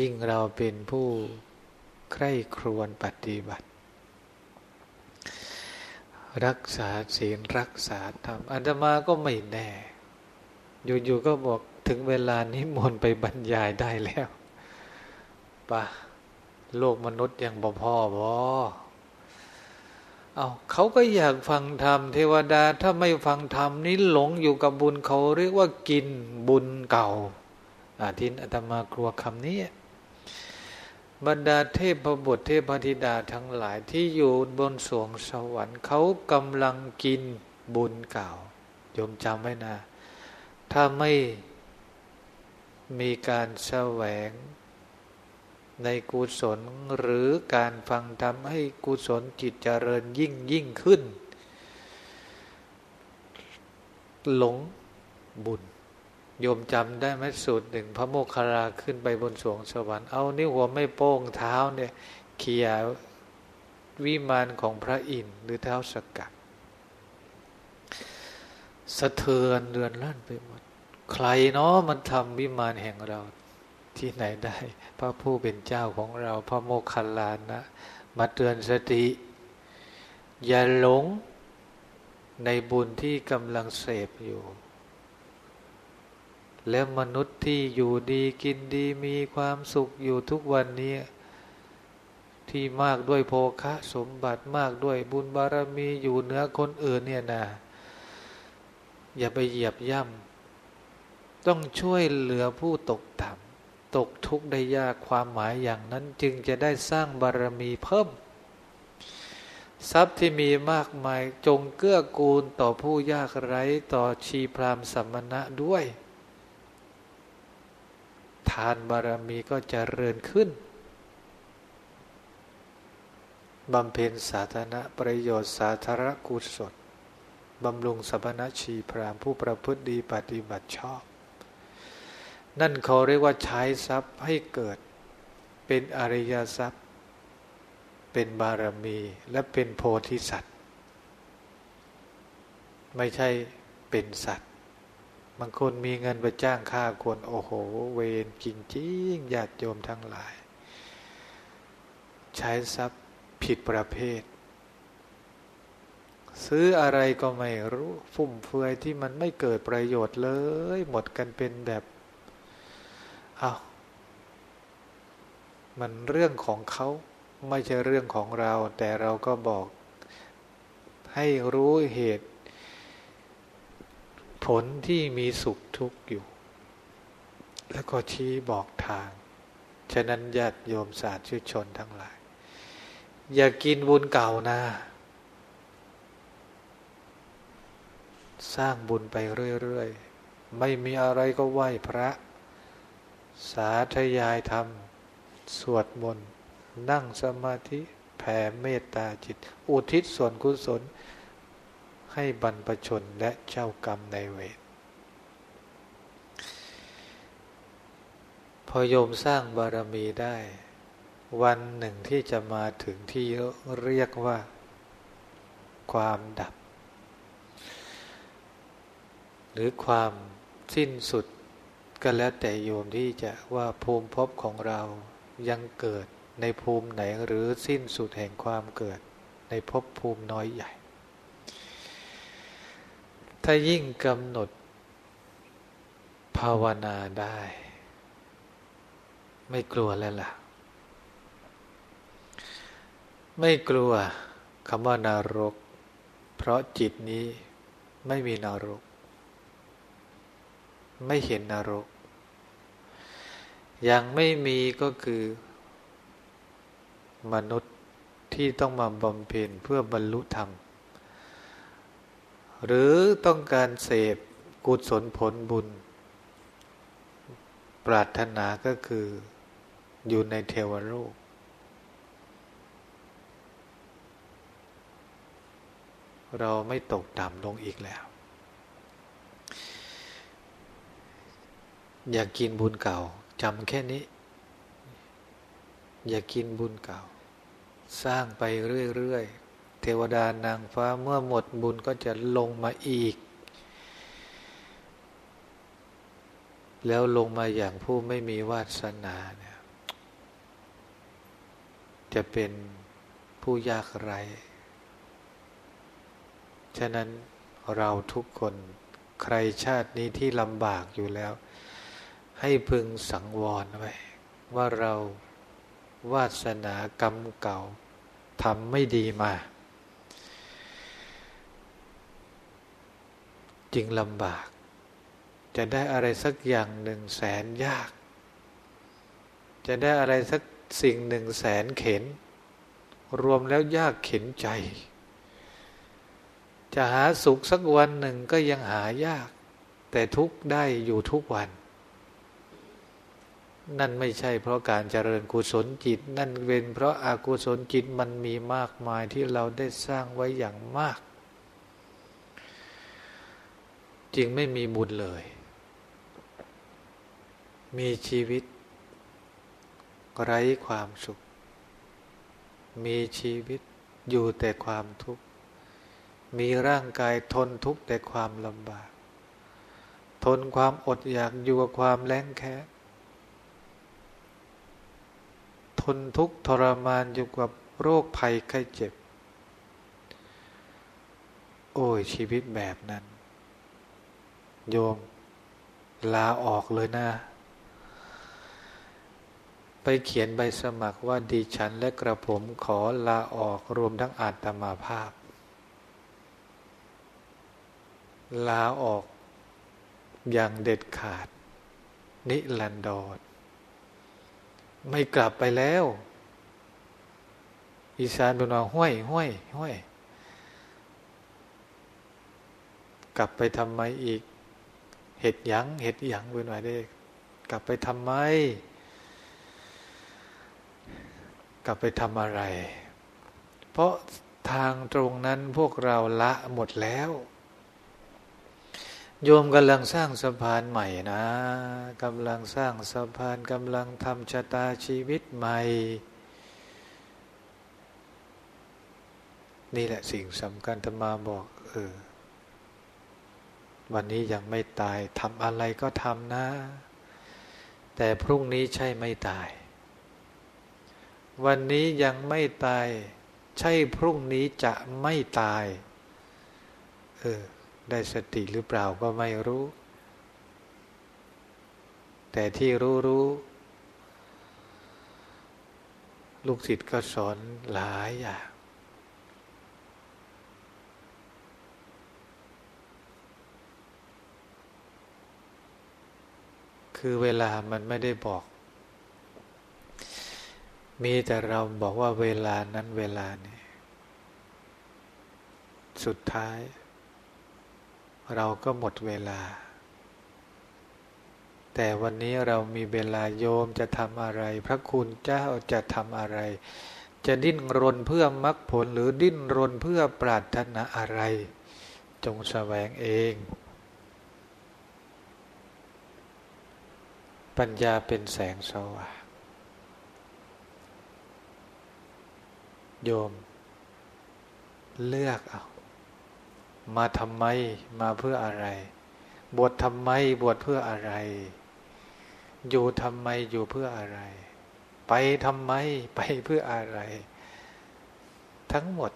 ยิ่งเราเป็นผู้ใคร่ครวญปฏิบัติ รักษาศีลรักษาธรรมอันตมาก็ไม่แน่ อยู่ๆก็บอกถึงเวลานี้มนไปบรรยายได้แล้วปะโลกมนุษย์ยังบ่พ่อบอเอาเขาก็อยากฟังธรรมเทวดาถ้าไม่ฟังธรรมนี้หลงอยู่กับบุญเขาเรียกว่ากินบุญเก่าอาทินอาตมากลัวคำนี้ บรรดาเทพบุตรเทพธิดาทั้งหลายที่อยู่บนสวงสวรรค์เขากำลังกินบุญเก่าโยมจำไว้นะ ถ้าไม่มีการแสวง ในกุศลหรือการฟังทำให้กุศลจิตเจริญยิ่งยิ่งขึ้น หลงบุญ โยมจำได้ไหมสูตรหนึ่งพระโมคคาราขึ้นไปบนสวงสวรรค์เอานิ้วหัวไม่โป้งเท้าเนี่ยเขี่ยวิมานของพระอินทร์หรือเท้าสกัดสะเทือนเรือนลั่นไปหมด ใครเนาะมันทำวิมานแห่งเราที่ไหนได้ พระผู้เป็นเจ้าของเรา พระโมคคัลลานะ มาเตือนสติ อย่าหลงในบุญที่กำลังเสพอยู่ และมนุษย์ที่อยู่ดีกินดีมีความสุขอยู่ทุกวันนี้ ที่มากด้วยโภคะสมบัติมากด้วยบุญบารมีอยู่เหนือคนอื่นเนี่ยนะอย่าไปเหยียบย่ำต้องช่วยเหลือผู้ตกต่ำตกทุกข์ได้ยากความหมายอย่างนั้นจึงจะได้สร้างบารมีเพิ่ม ทรัพย์ที่มีมากมายจงเกื้อกูลต่อผู้ยากไร้ต่อชีพรามสัมมณะด้วย ทานบารมีก็จเจริญขึ้นบำเพ็ญสาธารณประโยชน์สาธารณกุศลบำรุงสัพนชีพรามผู้ประพฤติดีปฏิบัติชอบ นั่นเขาเรียกว่าใช้ทรัพย์ให้เกิดเป็นอริยทรัพย์ เป็นบารมีและเป็นโพธิสัตว์ ไม่ใช่เป็นสัตว์ บางคนมีเงินไปจ้างค่าคนโอ้โห เวรจริงๆญาติโยมทั้งหลาย ใช้ทรัพย์ผิดประเภท ซื้ออะไรก็ไม่รู้ ฟุ่มเฟือยที่มันไม่เกิดประโยชน์เลย หมดกันเป็นแบบเอามันเรื่องของเขาไม่ใช่เรื่องของเรา แต่เราก็บอกให้รู้เหตุ ผลที่มีสุขทุกข์อยู่ แล้วก็ชี้บอกทาง ฉะนั้นญาติโยมสาธุชนทั้งหลาย อย่ากินบุญเก่านะ สร้างบุญไปเรื่อยๆ ไม่มีอะไรก็ไหว้พระ สาธยายธรรม สวดมนต์ นั่งสมาธิ แผ่เมตตาจิต อุทิศส่วนกุศล ให้บรรพชนและเจ้ากรรมในเวรพอโยมสร้างบารมีได้ วันหนึ่งที่จะมาถึงที่เรียกว่า ความดับ หรือความสิ้นสุดก็แล้วแต่โยมที่จะว่าภูมิภพของเรายังเกิดในภูมิไหนหรือสิ้นสุดแห่งความเกิดในภพภูมิน้อยใหญ่ ถ้ายิ่งกำหนด ภาวนาได้ ไม่กลัวแล้วล่ะ ไม่กลัวคำว่านารก เพราะจิตนี้ไม่มีนรก ไม่เห็นนรก ยังไม่มีก็คือ มนุษย์ที่ต้องมาบำเพ็ญเพื่อบรรลุธรรม หรือต้องการเสพกุศลผลบุญ ปรารถนาก็คืออยู่ในเทวโลกเราไม่ตกต่ำลงอีกแล้ว อยากกินบุญเก่าจำแค่นี้ อย่ากินบุญเก่า สร้างไปเรื่อย ๆ เทวดานางฟ้าเมื่อหมดบุญก็จะลงมาอีก แล้วลงมาอย่างผู้ไม่มีวาสนาเนี่ยจะเป็นผู้ยากไรฉะนั้นเราทุกคนใครชาตินี้ที่ลำบากอยู่แล้ว ให้พึงสังวรไว้ ว่าเราวาสนากรรมเก่าทำไม่ดีมา จึงลำบาก จะได้อะไรสักอย่างหนึ่งแสนยาก จะได้อะไรสักสิ่งหนึ่งแสนเข็น รวมแล้วยากเข็นใจ จะหาสุขสักวันหนึ่งก็ยังหายาก แต่ทุกได้อยู่ทุกวัน นั่นไม่ใช่เพราะการเจริญกุศลจิต นั่นเป็นเพราะอากุศลจิตมันมีมากมายที่เราได้สร้างไว้อย่างมาก จึงไม่มีบุญเลย มีชีวิต ไร้ความสุข มีชีวิตอยู่แต่ความทุกข์ มีร่างกายทนทุกข์แต่ความลำบาก ทนความอดอยากอยู่กับความแล้งแค้นทนทุกข์ทรมานอยู่กับโรคภัยไข้เจ็บ โอ้ยชีวิตแบบนั้น โยม ลาออกเลยนะ ไปเขียนใบสมัครว่าดิฉันและกระผมขอลาออกรวมทั้งอาตมาภาพ ลาออกอย่างเด็ดขาด นิลันดรไม่กลับไปแล้ว อีสานเป็นว่าห้วยห้วยห้วยกลับไปทำไมอีก เห็ดยังเห็ดยังเป็นว่าได้กลับไปทำไม กลับไปทำอะไร เพราะทางตรงนั้นพวกเราละหมดแล้ว โยมกำลังสร้างสะพานใหม่นะกำลังสร้างสะพานกำลังทำชะตาชีวิตใหม่ นี่แหละสิ่งสำคัญธรรมาบอก เออ วันนี้ยังไม่ตายทำอะไรก็ทำนะ แต่พรุ่งนี้ใช่ไม่ตาย วันนี้ยังไม่ตาย ใช่พรุ่งนี้จะไม่ตายเออได้สติหรือเปล่าก็ไม่รู้ แต่ที่รู้รู้ลูกศิษย์ก็สอนหลายอย่าง คือเวลามันไม่ได้บอก มีแต่เราบอกว่าเวลานั้นเวลานี้สุดท้าย เราก็หมดเวลา แต่วันนี้เรามีเวลาโยมจะทำอะไร พระคุณเจ้าจะทำอะไร จะดิ้นรนเพื่อมรรคผลหรือดิ้นรนเพื่อปรารถนาอะไร จงแสวงเอง ปัญญาเป็นแสงสว่าง โยม เลือกเอา มาทำไม มาเพื่ออะไร บวชทำไม บวชเพื่ออะไร อยู่ทำไม อยู่เพื่ออะไร ไปทำไม ไปเพื่ออะไร ทั้งหมด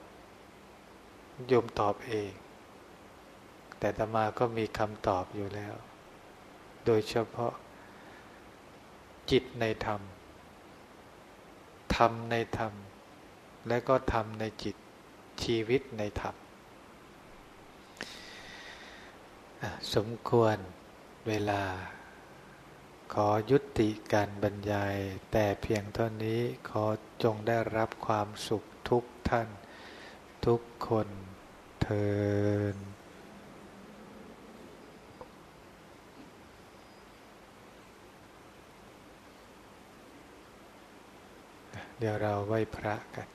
โยมตอบเอง แต่ตมาก็มีคำตอบอยู่แล้ว โดยเฉพาะ จิตในธรรมธรรมในธรรม และก็ธรรมในจิตชีวิตในธรรมสมควรเวลา ขอยุติการบรรยาย แต่เพียงเท่านี้ขอจงได้รับความสุขทุกท่าน ทุกคนเทิน เดี๋ยวเราไหว้พระกัน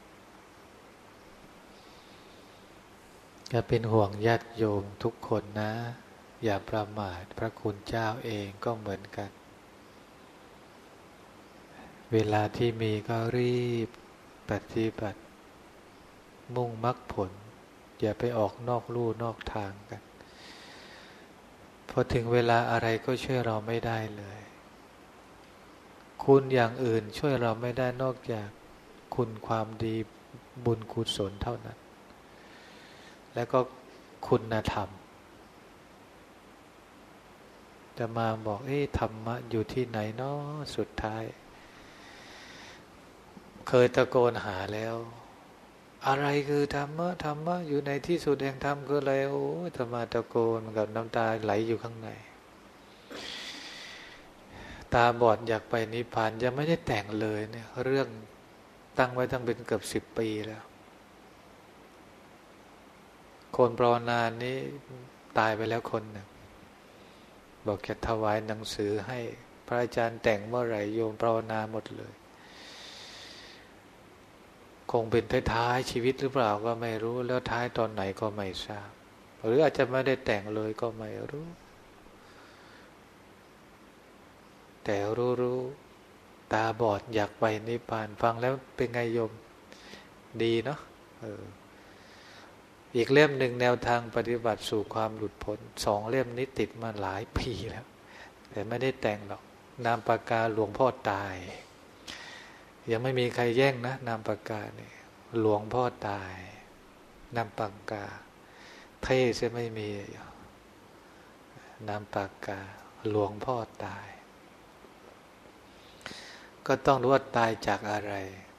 อย่าเป็นห่วงญาติโยมทุกคนนะ อย่าประมาทพระคุณเจ้าเองก็เหมือนกัน เวลาที่มีก็รีบปฏิบัติ มุ่งมรรคผล อย่าไปออกนอกลู่นอกทางกัน พอถึงเวลาอะไรก็ช่วยเราไม่ได้เลย คุณอย่างอื่นช่วยเราไม่ได้นอกจากคุณความดีบุญกุศลเท่านั้น แล้วก็คุณธรรม จะมาบอกเอ๊ะธรรมะอยู่ที่ไหนเนาะสุดท้าย เคยตะโกนหาแล้ว อะไรคือธรรมะธรรมะอยู่ในที่สุดแห่งธรรมคืออะไรโอ้ธรรมะตะโกนกับน้ำตาไหลอยู่ข้างใน ตาบอดอยากไปนิพพานยังไม่ได้แต่งเลยเนี่ย เรื่องตั้งไว้ตั้งเป็นเกือบสิบปีแล้ว คนปรนานนี้ตายไปแล้วคนหนึ่งบอกแค่ถวายหนังสือให้พระอาจารย์แต่งเมื่อไหร่โยมปรนาหมดเลย คงเป็นท้ายๆชีวิตหรือเปล่าก็ไม่รู้แล้วท้ายตอนไหนก็ไม่ทราบ หรืออาจจะไม่ได้แต่งเลยก็ไม่รู้ แต่รู้รู้ตาบอดอยากไปนิพพานฟังแล้วเป็นไงโยมดีเนาะอออีกเล่มหนึ่งแนวทางปฏิบัติสู่ความหลุดพ้นสองเล่มนี้ติดมาหลายปีแล้ว แต่ไม่ได้แต่งหรอก นามปากกาหลวงพ่อตาย ยังไม่มีใครแย่งนะ นามปากกาเนี่ยหลวงพ่อตาย นามปากกา เท่จะไม่มีนามปากกาหลวงพ่อตาย ก็ต้องรู้ว่าตายจากอะไร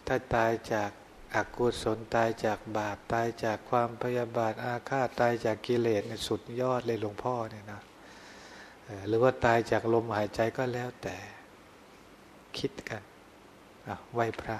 ถ้าตายจากอากุศลตายจากบาปตายจากความพยาบาทอาฆาตตายจากกิเลสสุดยอดเลยหลวงพ่อเนี่ยนะหรือว่าตายจากลมหายใจก็แล้วแต่ คิดกันไหวพระ